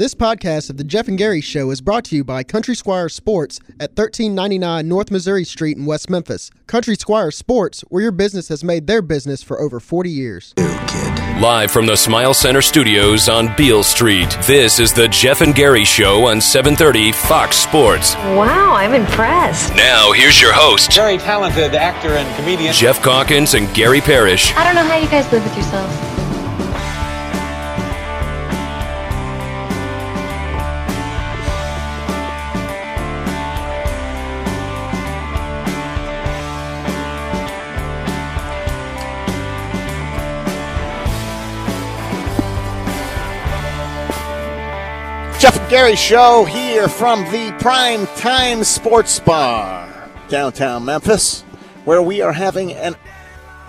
This podcast of the Geoff and Gary Show is brought to you by Country Squire Sports at 1399 North Missouri Street in West Memphis. Country Squire Sports, where your business has made their business for over 40 years. Live from the Smile Center studios on Beale Street, this is the Geoff and Gary Show on 730 Fox Sports. Wow, I'm impressed. Now, here's your host, Very talented actor and comedian. Geoff Calkins and Gary Parrish. I don't know how you guys live with yourselves. Gary Show here from the Prime Time Sports Bar, downtown Memphis, where we are having an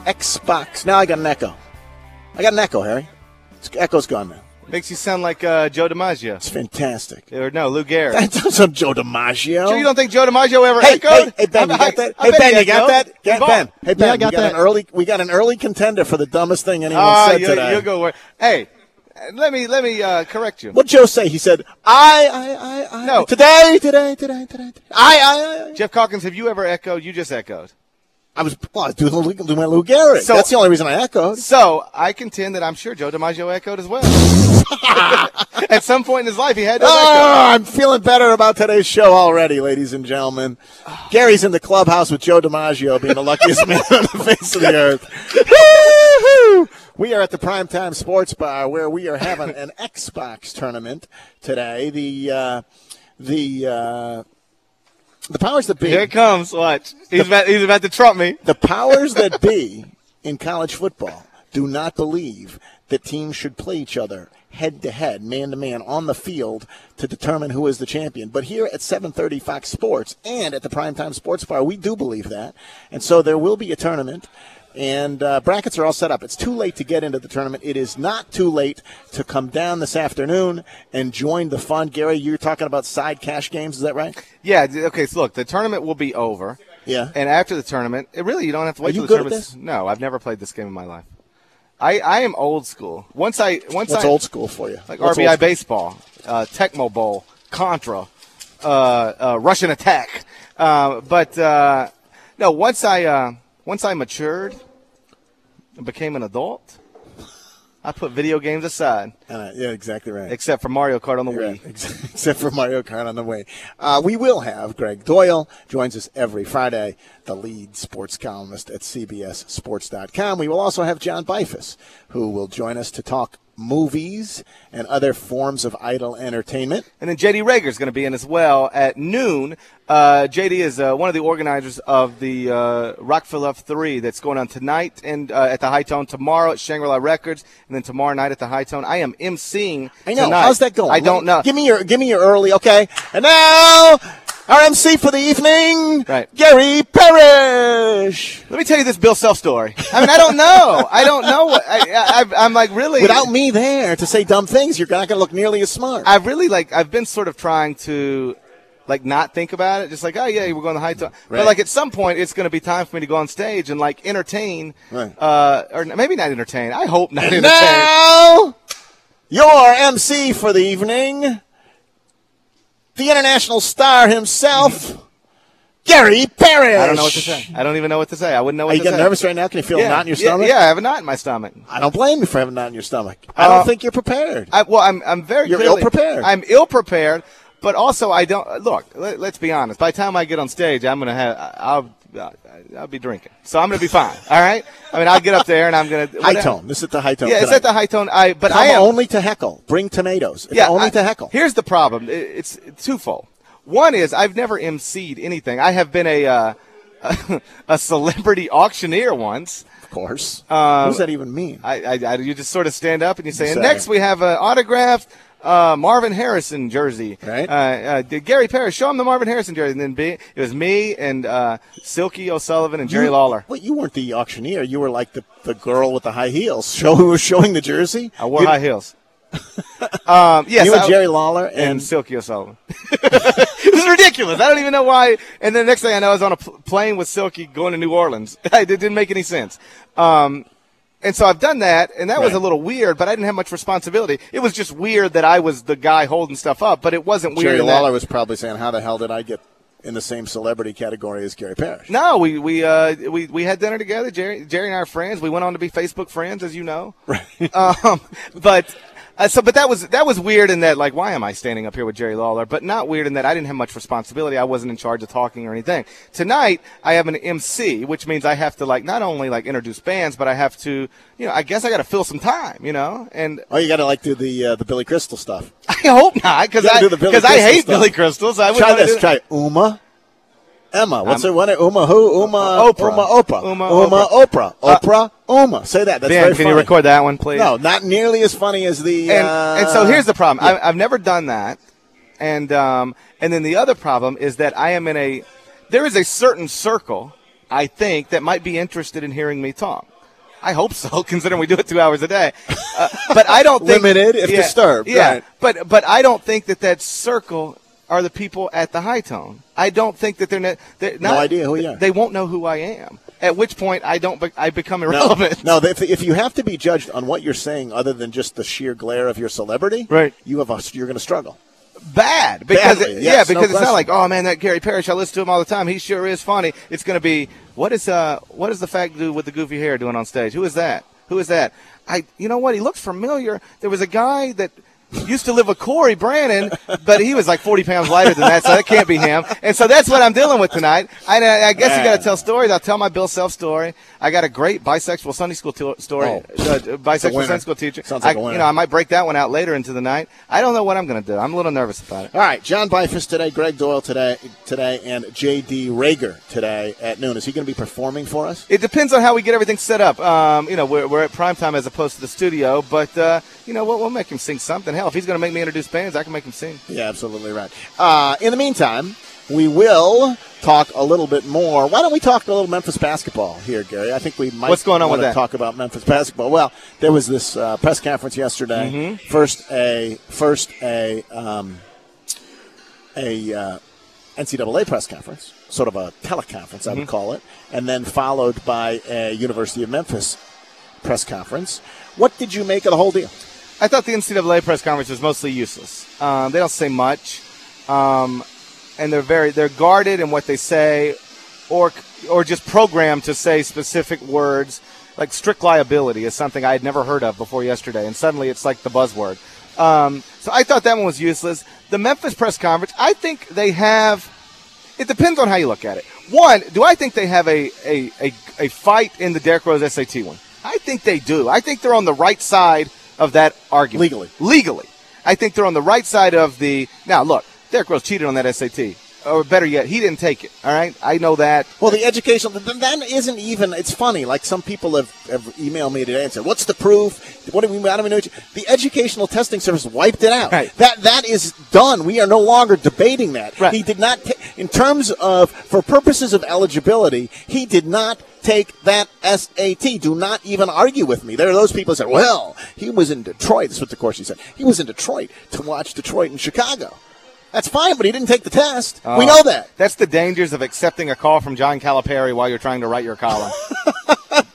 Xbox. Now I got an echo. I got an echo, Harry. It's, echo's gone now. Makes you sound like uh, Joe DiMaggio. It's fantastic. Or no, Lou Gehrig. That's some Joe DiMaggio. Sure you don't think Joe DiMaggio ever Hey, echoed? hey, hey, Ben, you got that? I Hey, Ben, you got that? Get Ben. Hey, Ben, Yeah, I got we got that. an early. We got an early contender for the dumbest thing anyone Ah, said you, today. you go where? Hey, let me let me uh, correct you. What Joe say? He said, "I, I, I, I." No. Today, today, today, today. today. I, I, I. Geoff Calkins, have you ever echoed? You just echoed. I was, well, I was doing, doing my Lou Gehrig. So- That's the only reason I echoed. So I contend that I'm sure Joe DiMaggio echoed as well. At some point in his life, he had to Oh, echo. I'm feeling better about today's show already, ladies and gentlemen. Gary's in the clubhouse with Joe DiMaggio being the luckiest man on the face of the earth. We are at the Primetime Sports Bar where we are having an Xbox tournament today. The uh, the uh, the powers that be. Here it comes. Watch. He's about, he's about to trump me. The powers that be in college football do not believe that teams should play each other head to head, man to man on the field to determine who is the champion. But here at 7:30 Fox Sports and at the Primetime Sports Bar, we do believe that. And so there will be a tournament and uh, brackets are all set up. It's too late to get into the tournament. It is not too late to come down this afternoon and join the fun. Gary, you're talking about side cash games, is that right? Yeah. Okay. So look, the tournament will be over. Yeah. And after the tournament, it really you don't have to wait Are you good at tournament. this? No, I've never played this game in my life. I, I am old school. Once I once What's I old school for you? like What's RBI baseball, uh, Tecmo Bowl, Contra, uh, uh, Rush'n Attack. Uh, but uh, no, once I uh, once I matured and became an adult, I put video games aside, Uh, yeah, exactly right. except for Mario Kart on the You're Wii. right, except for Mario Kart on the Wii. Uh, we will have Gregg Doyel joins us every Friday, the lead sports columnist at CBSSports.com. We will also have John Beifuss, who will join us to talk movies and other forms of idle entertainment. And then JD Reager is going to be in as well at noon. Uh, JD is uh, one of the organizers of the uh, Rock for Love 3 that's going on tonight and uh, at the Hi-Tone, tomorrow at Shangri-La Records, and then tomorrow night at the Hi-Tone. I am emceeing I know. tonight. How's that going? I don't know. Give me your give me your early. Okay, and now our MC for the evening, Right. Gary Parrish. Let me tell you this Bill Self story. I mean, I don't know. I don't know. What, I, I, I'm like really Without me there to say dumb things, you're not going to look nearly as smart. I've really like I've been sort of trying to like not think about it, just like oh yeah, we're going to Hi-Tone. Right. But like at some point, it's going to be time for me to go on stage and like entertain, Right. uh, or maybe not entertain. I hope not entertain. Now, your MC for the evening, the international star himself, Gary Parrish. I don't know what to say. I don't even know what to say. I wouldn't know what Are you to getting say. nervous right now? Can you feel a knot in your Yeah, stomach? Yeah, I have a knot in my stomach. I don't blame you for having a knot in your stomach. I Uh, don't think you're prepared. I, well, I'm I'm very You're clearly- ill-prepared. I'm ill prepared, but also I don't look. Let, let's be honest. By the time I get on stage, I'm gonna have I'll I'll be drinking, so I'm gonna be fine. All right. I mean, I'll get up there and I'm gonna Hi-Tone. This is the Hi-Tone. Yeah, it's at the Hi-Tone. I but Come I am only to heckle. Bring tomatoes. It's yeah, only I- to heckle. Here's the problem. I- It's twofold. One is I've never emceed anything. I have been a uh, a celebrity auctioneer once. of course. Uh, what does that even mean? I, I, I you just sort of stand up and you say, and next we have an autographed uh, Marvin Harrison jersey. Right. Uh, uh, Gary Parrish show him the Marvin Harrison jersey? And then be, it was me and uh, Silky O'Sullivan and Jerry You- Lawler. Wait, you weren't the auctioneer. You were like the, the girl with the high heels. Show who was showing the jersey. I wore high heels. um, yes, You and I- Jerry Lawler and, and Silky O'Sullivan. this is ridiculous. I don't even know why. And then the next thing I know, I was on a pl- plane with Silky going to New Orleans. it didn't make any sense. Um, And so I've done that, and that was a little weird, but I didn't have much responsibility. It was just weird that I was the guy holding stuff up, but it wasn't weird. Jerry in that- Lawler was probably saying, "How the hell did I get in the same celebrity category as Gary Parrish?" No, we we uh, we we had dinner together. Jerry Jerry and I are friends. We went on to be Facebook friends, as you know. Right. um, but uh, so, but that was that was weird in that like, why am I standing up here with Jerry Lawler? But not weird in that I didn't have much responsibility. I wasn't in charge of talking or anything. Tonight, I have an MC, which means I have to like not only like introduce bands, but I have to, you know, I guess I got to fill some time, you know, and Oh, you got to like do the uh, the Billy Crystal stuff. I hope not because I do the Billy because I hate stuff. Billy Crystal. So I Try this. Try Uma. Emma. What's I'm- her one? Uma who? Uma Oprah. Uma Oprah. Uma Uma Oprah. Uh, Oprah. Uma. Say that. That's Ben, can funny. you record that one, please? No, not nearly as funny as the. and, uh, and so here's the problem. I, I've never done that, and um, and then the other problem is that I am in a there is a certain circle I think that might be interested in hearing me talk. I hope so, considering we do it two hours a day. Uh, but I don't think Limited if disturbed, Yeah, right. but but I don't think that that circle are the people at the Hi-Tone. I don't think that they're, not, they're No idea who you are. They won't know who I am. At which point I don't. Be, I become irrelevant. no. If, if you have to be judged on what you're saying, other than just the sheer glare of your celebrity, Right. You have a, you're going to struggle. bad because Badly, it- yes, yeah no because it's question. not like oh man that Gary Parrish I listen to him all the time he sure is funny it's going to be what is uh what is the fat dude with the goofy hair doing on stage who is that who is that I you know what he looks familiar there was a guy that used to live with Corey Brannon but he was like 40 pounds lighter than that so that can't be him and so that's what I'm dealing with tonight I, I guess you got to tell stories I'll tell my Bill Self story I got a great bisexual Sunday school to- story Oh. uh, bisexual. Sunday school teacher Sounds like I, a winner. you know I might break that one out later into the night I don't know what I'm going to do I'm a little nervous about it All right, John Beifuss today, Gregg Doyel today, today, and J.D. Reager today at noon. Is he going to be performing for us? It depends on how we get everything set up. Um, you know, we're, we're at prime time as opposed to the studio, but uh, you know, we'll, we'll make him sing something. Hell, if he's going to make me introduce bands, I can make him sing. Yeah, absolutely right. Uh, in the meantime, we will talk a little bit more. Why don't we talk a little Memphis basketball here, Gary? I think we might. What's going on with that? Talk about Memphis basketball. Well, there was this uh, press conference yesterday. Mm-hmm. First a first a um, a uh, NCAA press conference, sort of a teleconference, I would Mm-hmm. call it, and then followed by a University of Memphis press conference. What did you make of the whole deal? I thought the NCAA press conference was mostly useless. Um, they don't say much, um, and they're very they're guarded in what they say, or or just programmed to say specific words. Like strict liability is something I had never heard of before yesterday, and suddenly it's like the buzzword. Um, so I thought that one was useless. The Memphis press conference, I think they have. It depends on how you look at it. One, do I think they have a a, a, a fight in the Derrick Rose SAT one? I think they do. I think they're on the right side of that argument. Legally. Legally. I think they're on the right side of the. Now, look, Derrick Rose cheated on that SAT. Or better yet, he didn't take it. All right? I know that. Well, the educational th- that isn't even. It's funny. Like some people have, have emailed me today and said, "What's the proof? What do we? I don't even know." What you, the educational testing service wiped it out. Right. That that is done. We are no longer debating that. Right. He did not. Ta- in terms of for purposes of eligibility, he did not take that SAT. Do not even argue with me. There are those people that said, "Well, he was in Detroit." This is what the course he said. He was in Detroit to watch Detroit and Chicago. That's fine, but he didn't take the test. we know that. That's the dangers of accepting a call from John Calipari while you're trying to write your column.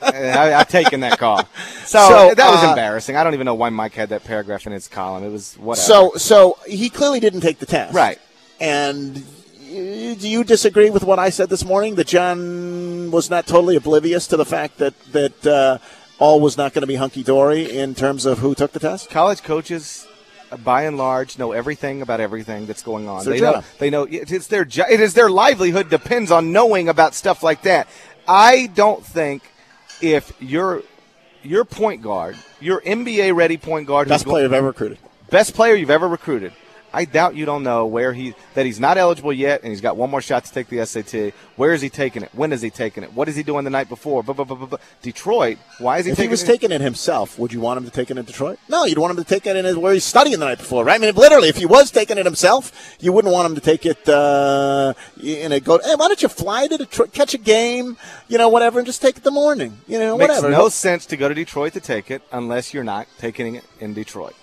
I, I've taken that call. So, So, that was uh, embarrassing. I don't even know why Mike had that paragraph in his column. It was whatever. So, so he clearly didn't take the test, Right. And do you disagree with what I said this morning that John was not totally oblivious to the fact that that uh, all was not going to be hunky dory in terms of who took the test? college coaches uh, by and large know everything about everything that's going on. They job. know they know it's their it is their livelihood depends on knowing about stuff like that. I don't think if you're your point guard, your NBA ready point guard, Best player I've ever recruited. best player you've ever recruited. I doubt you don't know where he that he's not eligible yet, and he's got one more shot to take the SAT. Where is he taking it? When is he taking it? What is he doing the night before? Buh, buh, buh. Detroit. Why is he taking it If he was it? taking it himself, would you want him to take it in Detroit? No, you'd want him to take it in where he's studying the night before, right? I mean, literally, if he was taking it himself, you wouldn't want him to take it uh, in a go. Hey, why don't you fly to Detroit, catch a game, you know, whatever, and just take it the morning, you know, Makes whatever. no sense to go to Detroit to take it unless you're not taking it in Detroit.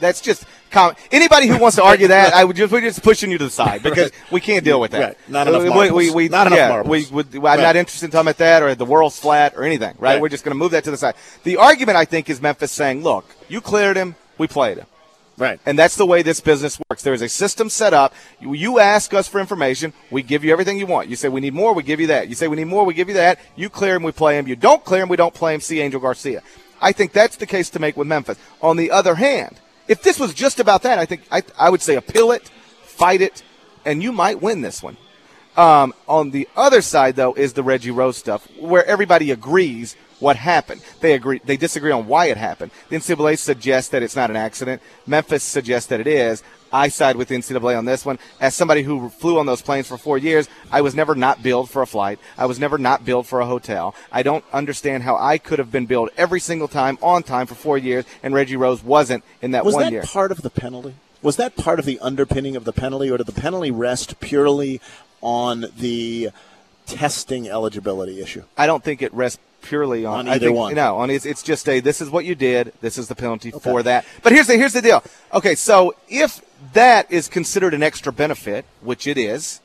That's just com- anybody who wants to argue that. I would just we're just pushing you to the side because we can't deal with that. Right. Not enough marbles. We, we, Not enough yeah, marbles. We, would I'm Right. not interested in talking about that or the world's flat or anything. Right? Right. We're just going to move that to the side. The argument I think is Memphis saying, "Look, you cleared him, we played him." Right. And that's the way this business works. There is a system set up. You, you ask us for information, we give you everything you want. You say we need more, we give you that. You say we need more, we give you that. You clear him, we play him. You don't clear him, we don't play him. See Angel Garcia. I think that's the case to make with Memphis. On the other hand, if this was just about that, I think I, I would say appeal it, fight it, and you might win this one. Um, on the other side, though, is the Reggie Rose stuff, where everybody agrees what happened. They agree. They disagree on why it happened. The NCAA suggests that it's not an accident. Memphis suggests that it is. I side with the NCAA on this one. As somebody who flew on those planes for four years, I was never not billed for a flight. I was never not billed for a hotel. I don't understand how I could have been billed every single time on time for four years, and Reggie Rose wasn't in that Was one that year. Was that part of the penalty? Was that part of the underpinning of the penalty, or did the penalty rest purely on the testing eligibility issue? I don't think it rests purely on, On either think- one. No, on it's, it's just a this is what you did. This is the penalty for that. But here's the here's the deal. Okay, so if that is considered an extra benefit, which it is,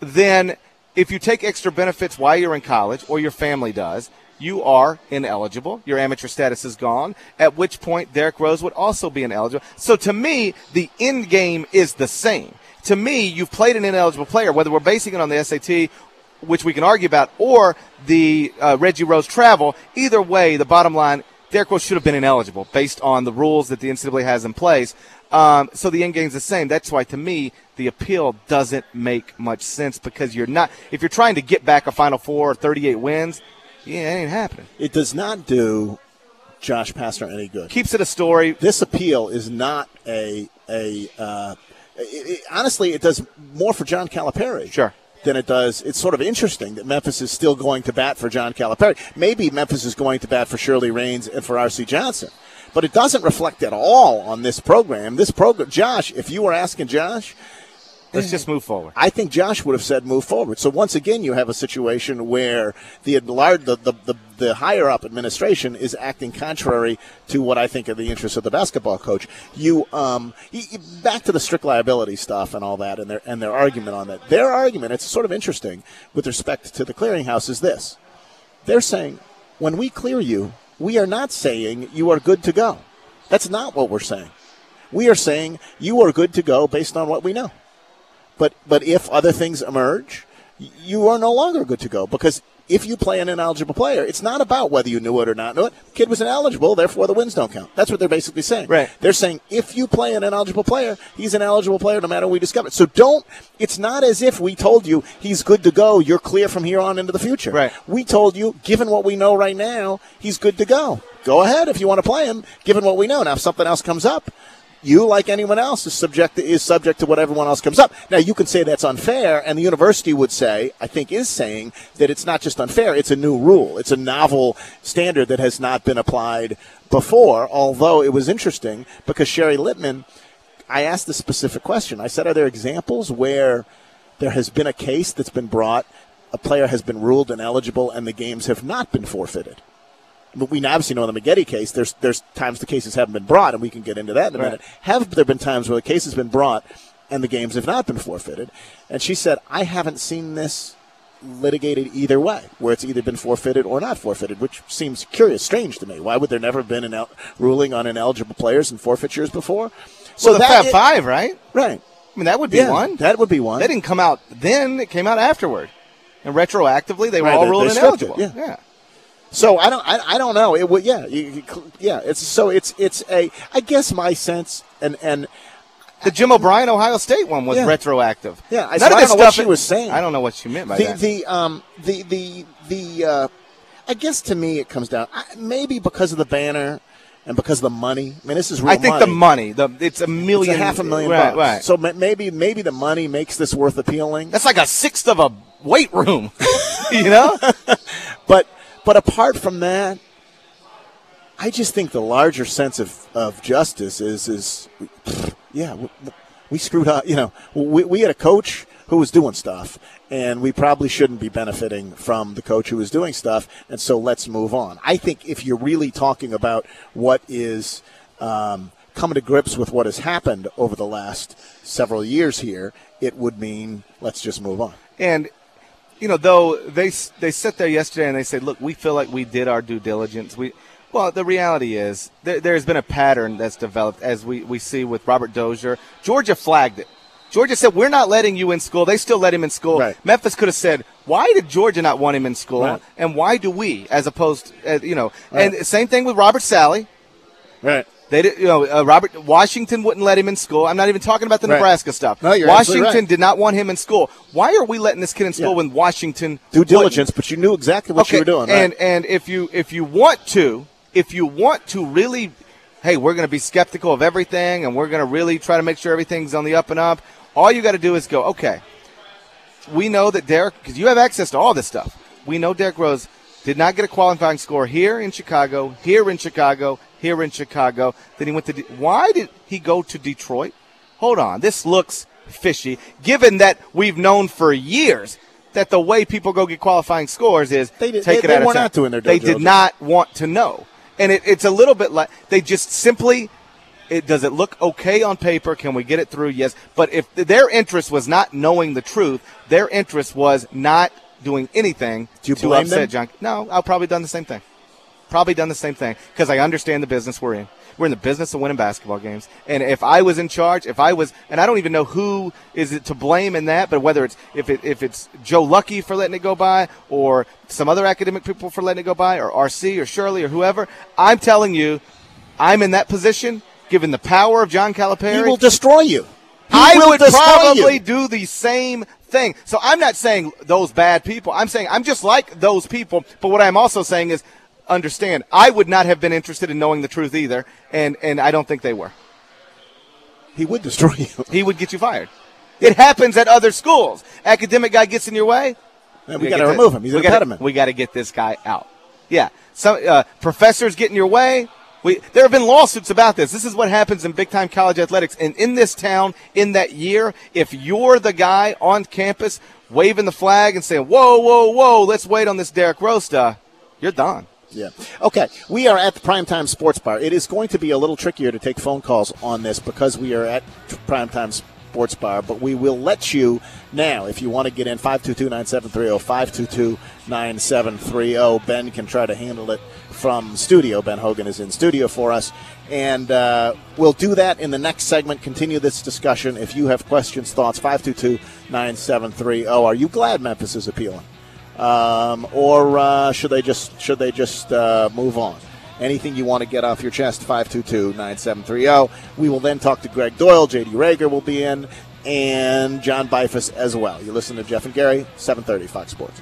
then if you take extra benefits while you're in college or your family does, you are ineligible. Your amateur status is gone. At which point, Derrick Rose would also be ineligible. So to me, the end game is the same. To me, you've played an ineligible player, whether we're basing it on the SAT, which we can argue about, or the uh, Reggie Rose travel. Either way, the bottom line, Derrick Rose should have been ineligible based on the rules that the NCAA has in place. Um, so the end game's the same. That's why, to me, the appeal doesn't make much sense because you're not. If you're trying to get back a Final Four or 38 wins, yeah, it ain't happening. It does not do Josh Pastner any good. Keeps it a story. This appeal is not a a. Uh, it, it- honestly, it does more for John Calipari. Sure. Than it does. It's sort of interesting that Memphis is still going to bat for John Calipari. Maybe Memphis is going to bat for Shirley Raines and for R.C. Johnson, but it doesn't reflect at all on this program. This program, Josh. If you were asking Josh, Let's just move forward. I think Josh would have said move forward. So once again, you have a situation where the large, the, the, the, the higher up administration is acting contrary to what I think are the interests of the basketball coach. You, um, back to the strict liability stuff and all that, and their and their argument on that. Their argument, it's sort of interesting with respect to the clearinghouse, is this: they're saying when we clear you, we are not saying you are good to go. That's not what we're saying. We are saying you are good to go based on what we know. But but if other things emerge, you are no longer good to go because if you play an ineligible player, it's not about whether you knew it or not knew it. Kid was ineligible, therefore the wins don't count. That's what they're basically saying. Right. They're saying if you play an ineligible player, he's an eligible player no matter what we discover. So don't. It's not as if we told you he's good to go. You're clear from here on into the future. Right. We told you, given what we know right now, he's good to go. Go ahead if you want to play him, given what we know. Now, if something else comes up, you, like anyone else, is subject to, is subject to what everyone else comes up. Now, you can say that's unfair, and the university would say, I think, is saying that it's not just unfair; it's a new rule. It's a novel standard that has not been applied before. Although it was interesting because Sherry Littman, I asked the specific question. I said, "Are there examples where there has been a case that's been brought, a player has been ruled ineligible, and the games have not been forfeited?" But we obviously know in the Maggette case, there's there's times the cases haven't been brought, and we can get into that in a Right. minute. Have there been times where the case has been brought and the games have not been forfeited? And she said, I haven't seen this litigated either way, where it's either been forfeited or not forfeited, which seems curious, strange to me. Why would there never have been an el- ruling on ineligible players and forfeitures before? So the Fab Five, right? right? I mean, that would be Yeah, one. that would be one. That didn't come out then; it came out afterward, and retroactively they were Right, all they- ruled they stripped it, ineligible. yeah. So I don't, I, I don't know. It would, yeah, you, you yeah. It's so it's it's a. I guess my sense and and The Jim O'Brien Ohio State one was Yeah. retroactive. Yeah, I- None so of I don't know what she was saying. I don't know what she meant by the that. the um the the the uh, I guess to me it comes down I, maybe because of the banner and because of the money. I mean, this is real I think money. the money, the it's a It's million, a half a million right, bucks. Right. So ma- maybe maybe the money makes this worth appealing. that's like a sixth of a weight room. you know? But but apart from that, I just think the larger sense of, of justice is is yeah we, we screwed up. You know, we we had a coach who was doing stuff, and we probably shouldn't be benefiting from the coach who was doing stuff. And so let's move on. I think if you're really talking about what is um, come to grips with what has happened over the last several years here, it would mean let's just move on. And you know, though they they sit there yesterday and they say, "Look, we feel like we did our due diligence." We well, the reality is there, there's been a pattern that's developed as we, we see with Robert Dozier. Georgia flagged it. Georgia said, We're not letting you in school. They still let him in school. Right. Memphis could have said, Why did Georgia not want him in school? Right. And why do we, as opposed, uh, you know, Right. and same thing with Robert Sallie. Right. They did, you know, uh, Robert Washington wouldn't let him in school. I'm not even talking about the Right. Nebraska stuff. No, you're Washington right. did not want him in school. Why are we letting this kid in school Yeah. when Washington Due wouldn't? diligence, but you knew exactly what you were doing. Right? And and if you if you want to, if you want to really, hey, we're going to be skeptical of everything, and we're going to really try to make sure everything's on the up and up. All you got to do is go, okay. We know that Derrick, because you have access to all this stuff. We know Derrick Rose did not get a qualifying score here in Chicago, here in Chicago, here in Chicago. Then he went to. De- Why did he go to Detroit? Hold on, this looks fishy. Given that we've known for years that the way people go get qualifying scores is They did- take they- it they out of town. Not doing their They did not want to know, and it, it's a little bit like they just simply. It, does it look okay on paper? Can we get it through? Yes. But if their interest was not knowing the truth, their interest was not doing anything Do you to blame upset them? John. No, I'll probably done the same thing. Probably done the same thing because I understand the business we're in. We're in the business of winning basketball games. And if I was in charge, if I was, and I don't even know who is it to blame in that, but whether it's if it if it's Joe Lucky for letting it go by, or some other academic people for letting it go by, or RC or Shirley or whoever, I'm telling you, I'm in that position. Given the power of John Calipari, he will destroy you. He I would probably you. do the same thing. So I'm not saying those bad people. I'm saying I'm just like those people. But what I'm also saying is understand I would not have been interested in knowing the truth either, and, and I don't think they were. He would destroy you. He would get you fired. It happens at other schools. Academic guy gets in your way. And we gotta got to remove him. He's we an gotta- impediment. We got to get this guy out. Yeah. Some uh, professors get in your way. We, there have been lawsuits about this. This is what happens in big time college athletics. And in this town, in that year, if you're the guy on campus waving the flag and saying, whoa, whoa, whoa, let's wait on this Derrick Rose stuff, you're done. Yeah. Okay. We are at the Primetime Sports Bar. It is going to be a little trickier to take phone calls on this because we are at Primetime Sports Bar, but we will let you now if you want to get in 522-9730, 522-9730. oh. Ben can try to handle it from studio. Ben Hogan is in studio for us. And uh, we'll do that in the next segment. Continue this discussion. If you have questions, thoughts, 522-9730. oh. Are you glad Memphis is appealing? Um, or uh, should they just should they just uh, move on? Anything you want to get off your chest, 522-9730. oh. We will then talk to Gregg Doyel. J.D. Reager will be in, and John Beifuss as well. You listen to Geoff and Gary, 730 Fox Sports.